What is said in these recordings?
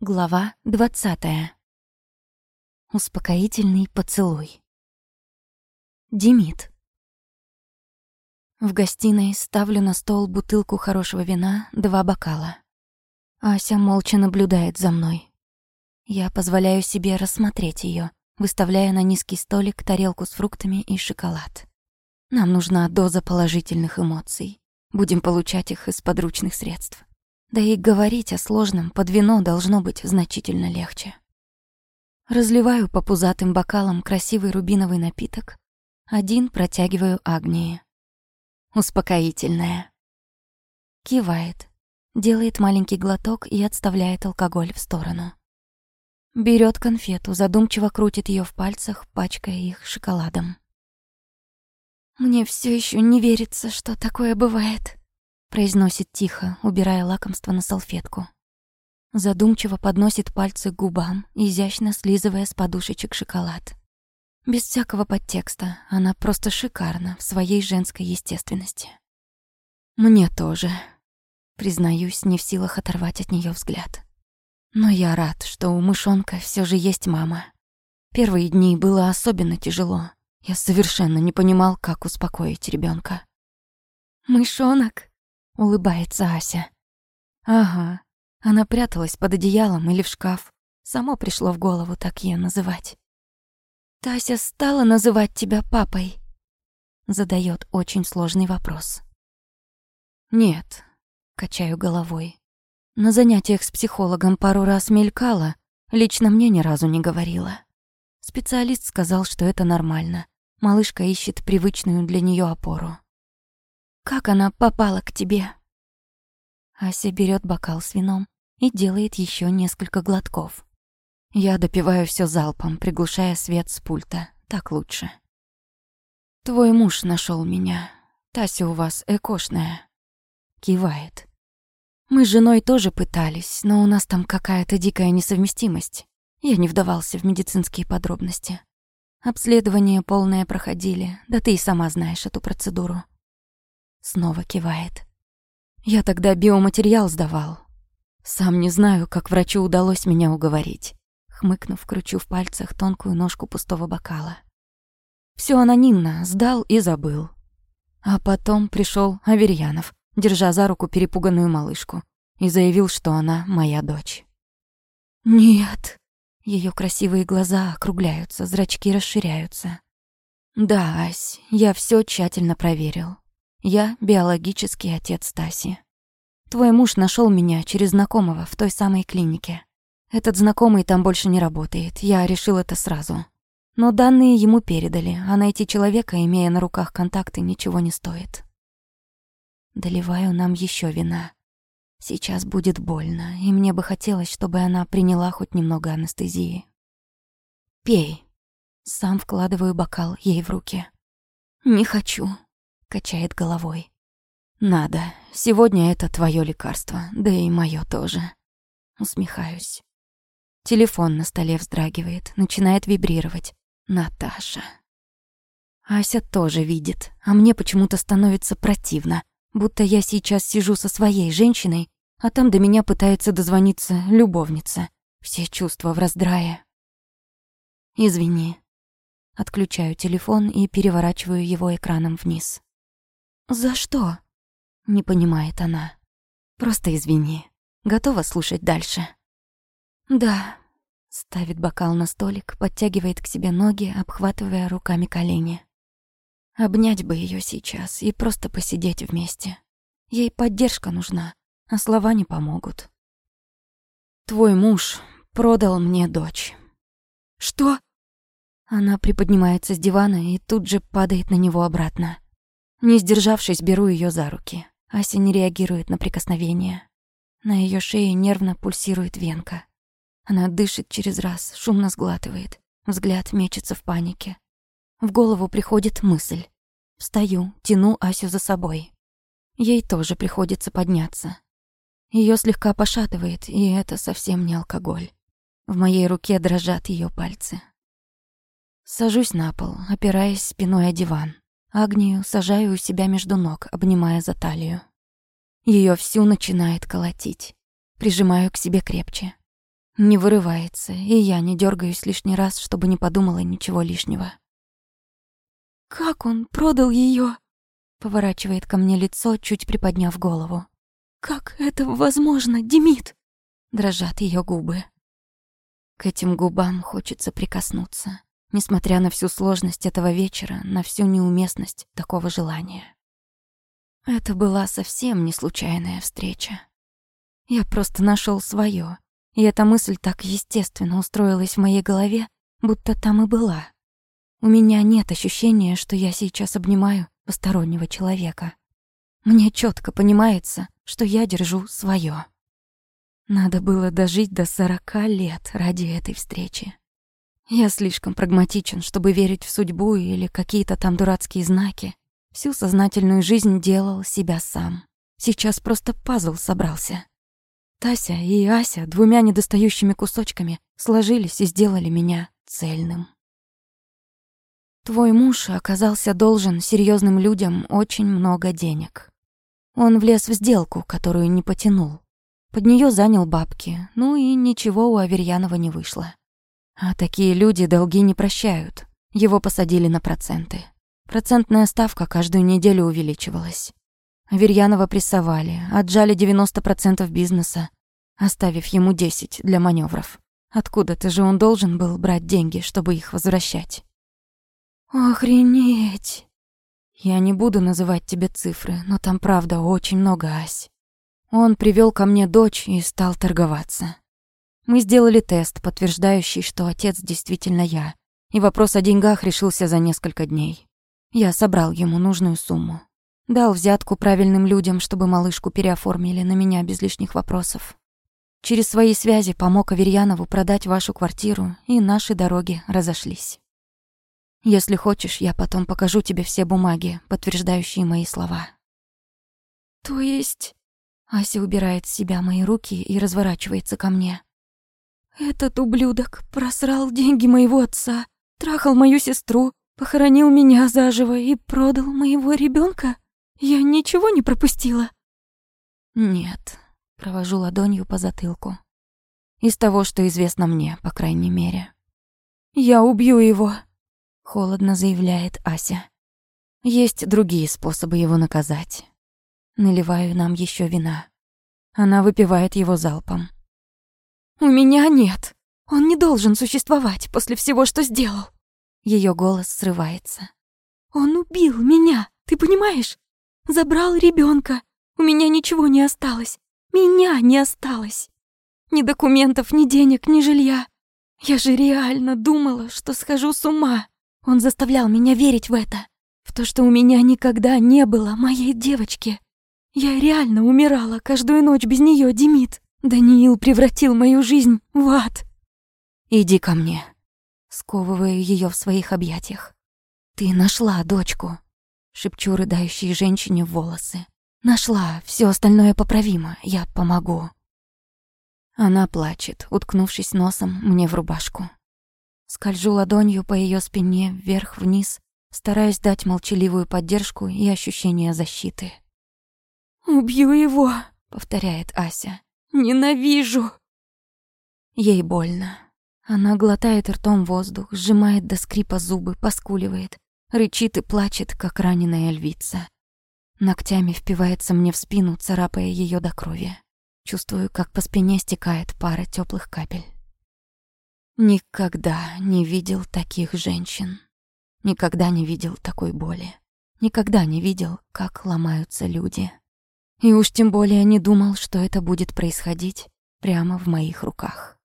Глава двадцатая. Успокоительный поцелуй. Демид. В гостиной ставлю на стол бутылку хорошего вина, два бокала. Ася молча наблюдает за мной. Я позволяю себе рассмотреть ее, выставляя на низкий столик тарелку с фруктами и шоколад. Нам нужна доза положительных эмоций. Будем получать их из подручных средств. Да и говорить о сложном под вино должно быть значительно легче. Разливаю по пузатым бокалам красивый рубиновый напиток. Один протягиваю Агнии. Успокоительное. Кивает, делает маленький глоток и отставляет алкоголь в сторону. Берет конфету, задумчиво крутит ее в пальцах, пачкая их шоколадом. Мне все еще не верится, что такое бывает произносит тихо, убирая лакомство на салфетку. Задумчиво подносит пальцы к губам, изящно слизывая с подушечек шоколад. Без всякого подтекста, она просто шикарна в своей женской естественности. Мне тоже. Признаюсь, не в силах оторвать от нее взгляд. Но я рад, что у мышонка все же есть мама. Первые дни было особенно тяжело. Я совершенно не понимал, как успокоить ребенка. «Мышонок?» Улыбается Ася. Ага, она пряталась под одеялом или в шкаф. Само пришло в голову так ее называть. Тася стала называть тебя папой? Задает очень сложный вопрос. Нет, качаю головой. На занятиях с психологом пару раз мелькала, лично мне ни разу не говорила. Специалист сказал, что это нормально. Малышка ищет привычную для нее опору. Как она попала к тебе? Ася берет бокал с вином и делает еще несколько глотков. Я допиваю все залпом, приглушая свет с пульта. Так лучше. Твой муж нашел меня. Тася у вас экошная. Кивает. Мы с женой тоже пытались, но у нас там какая-то дикая несовместимость. Я не вдавался в медицинские подробности. Обследование полное проходили, да ты и сама знаешь эту процедуру. Снова кивает. Я тогда биоматериал сдавал. Сам не знаю, как врачу удалось меня уговорить. Хмыкнув, кручу в пальцах тонкую ножку пустого бокала. Все анонимно, сдал и забыл. А потом пришел Аверьянов, держа за руку перепуганную малышку, и заявил, что она моя дочь. «Нет!» Ее красивые глаза округляются, зрачки расширяются. «Да, Ась, я все тщательно проверил. Я биологический отец Таси. Твой муж нашел меня через знакомого в той самой клинике. Этот знакомый там больше не работает, я решил это сразу. Но данные ему передали, а найти человека, имея на руках контакты, ничего не стоит. Доливаю нам еще вина. Сейчас будет больно, и мне бы хотелось, чтобы она приняла хоть немного анестезии. «Пей». Сам вкладываю бокал ей в руки. «Не хочу», качает головой. Надо. Сегодня это твое лекарство, да и мое тоже. Усмехаюсь. Телефон на столе вздрагивает, начинает вибрировать. Наташа. Ася тоже видит, а мне почему-то становится противно, будто я сейчас сижу со своей женщиной, а там до меня пытается дозвониться любовница. Все чувства в раздрае. Извини. Отключаю телефон и переворачиваю его экраном вниз. «За что?» — не понимает она. «Просто извини. Готова слушать дальше?» «Да», — ставит бокал на столик, подтягивает к себе ноги, обхватывая руками колени. Обнять бы ее сейчас и просто посидеть вместе. Ей поддержка нужна, а слова не помогут. «Твой муж продал мне дочь». «Что?» Она приподнимается с дивана и тут же падает на него обратно. Не сдержавшись, беру ее за руки. Ася не реагирует на прикосновение. На ее шее нервно пульсирует венка. Она дышит через раз, шумно сглатывает. Взгляд мечется в панике. В голову приходит мысль. Встаю, тяну Асю за собой. Ей тоже приходится подняться. Ее слегка пошатывает, и это совсем не алкоголь. В моей руке дрожат ее пальцы. Сажусь на пол, опираясь спиной о диван. Агнию сажаю у себя между ног, обнимая за талию. Ее всю начинает колотить. Прижимаю к себе крепче. Не вырывается, и я не дергаюсь лишний раз, чтобы не подумала ничего лишнего. «Как он продал ее? Поворачивает ко мне лицо, чуть приподняв голову. «Как это возможно, Демид?» Дрожат ее губы. К этим губам хочется прикоснуться, несмотря на всю сложность этого вечера, на всю неуместность такого желания. Это была совсем не случайная встреча. Я просто нашел свое, и эта мысль так естественно устроилась в моей голове, будто там и была. У меня нет ощущения, что я сейчас обнимаю постороннего человека. Мне четко понимается, что я держу свое. Надо было дожить до сорока лет ради этой встречи. Я слишком прагматичен, чтобы верить в судьбу или какие-то там дурацкие знаки. Всю сознательную жизнь делал себя сам. Сейчас просто пазл собрался. Тася и Ася двумя недостающими кусочками сложились и сделали меня цельным. Твой муж оказался должен серьезным людям очень много денег. Он влез в сделку, которую не потянул. Под нее занял бабки, ну и ничего у Аверьянова не вышло. А такие люди долги не прощают. Его посадили на проценты. Процентная ставка каждую неделю увеличивалась. Аверьянова прессовали, отжали 90% бизнеса, оставив ему 10 для маневров. Откуда-то же он должен был брать деньги, чтобы их возвращать. «Охренеть!» Я не буду называть тебе цифры, но там правда очень много ась. Он привел ко мне дочь и стал торговаться. Мы сделали тест, подтверждающий, что отец действительно я, и вопрос о деньгах решился за несколько дней. Я собрал ему нужную сумму. Дал взятку правильным людям, чтобы малышку переоформили на меня без лишних вопросов. Через свои связи помог Аверьянову продать вашу квартиру, и наши дороги разошлись. Если хочешь, я потом покажу тебе все бумаги, подтверждающие мои слова. То есть... Ася убирает с себя мои руки и разворачивается ко мне. Этот ублюдок просрал деньги моего отца, трахал мою сестру, похоронил меня заживо и продал моего ребенка. Я ничего не пропустила. Нет, провожу ладонью по затылку. Из того, что известно мне, по крайней мере. Я убью его, холодно заявляет Ася. Есть другие способы его наказать. Наливаю нам еще вина. Она выпивает его залпом. У меня нет. Он не должен существовать после всего, что сделал. Ее голос срывается. Он убил меня, ты понимаешь? Забрал ребенка. У меня ничего не осталось. Меня не осталось. Ни документов, ни денег, ни жилья. Я же реально думала, что схожу с ума. Он заставлял меня верить в это, в то, что у меня никогда не было моей девочки. Я реально умирала каждую ночь без нее, Демид. Даниил превратил мою жизнь в ад. Иди ко мне. Сковываю ее в своих объятиях. Ты нашла дочку. Шепчу рыдающей женщине в волосы. Нашла, все остальное поправимо, я помогу. Она плачет, уткнувшись носом мне в рубашку. Скольжу ладонью по ее спине вверх-вниз, стараясь дать молчаливую поддержку и ощущение защиты. «Убью его!» — повторяет Ася. «Ненавижу!» Ей больно. Она глотает ртом воздух, сжимает до скрипа зубы, поскуливает, рычит и плачет, как раненая львица. Ногтями впивается мне в спину, царапая ее до крови. Чувствую, как по спине стекает пара теплых капель. Никогда не видел таких женщин. Никогда не видел такой боли. Никогда не видел, как ломаются люди. И уж тем более не думал, что это будет происходить прямо в моих руках.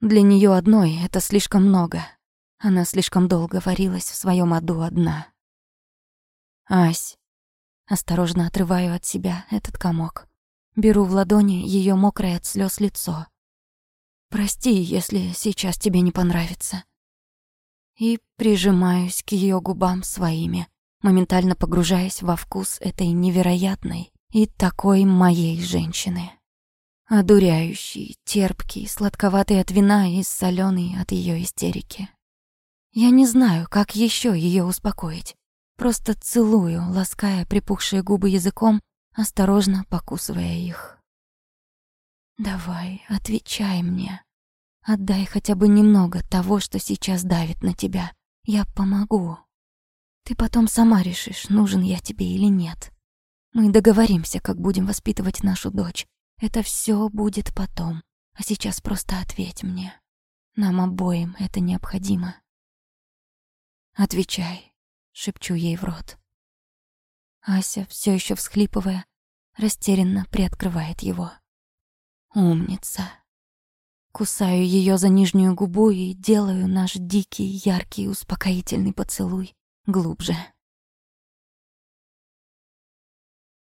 Для нее одной это слишком много. Она слишком долго варилась в своем аду одна. Ась. Осторожно отрываю от себя этот комок. Беру в ладони ее мокрое от слез лицо Прости, если сейчас тебе не понравится. И прижимаюсь к ее губам своими, моментально погружаясь во вкус этой невероятной и такой моей женщины. Одуряющий, терпкий, сладковатый от вина и соленый от ее истерики. Я не знаю, как еще ее успокоить. Просто целую, лаская припухшие губы языком, осторожно покусывая их. Давай, отвечай мне. Отдай хотя бы немного того, что сейчас давит на тебя. Я помогу. Ты потом сама решишь, нужен я тебе или нет. Мы договоримся, как будем воспитывать нашу дочь. Это все будет потом. А сейчас просто ответь мне. Нам обоим это необходимо. Отвечай, шепчу ей в рот. Ася, все еще всхлипывая, растерянно приоткрывает его. Умница. Кусаю ее за нижнюю губу и делаю наш дикий, яркий, успокоительный поцелуй глубже.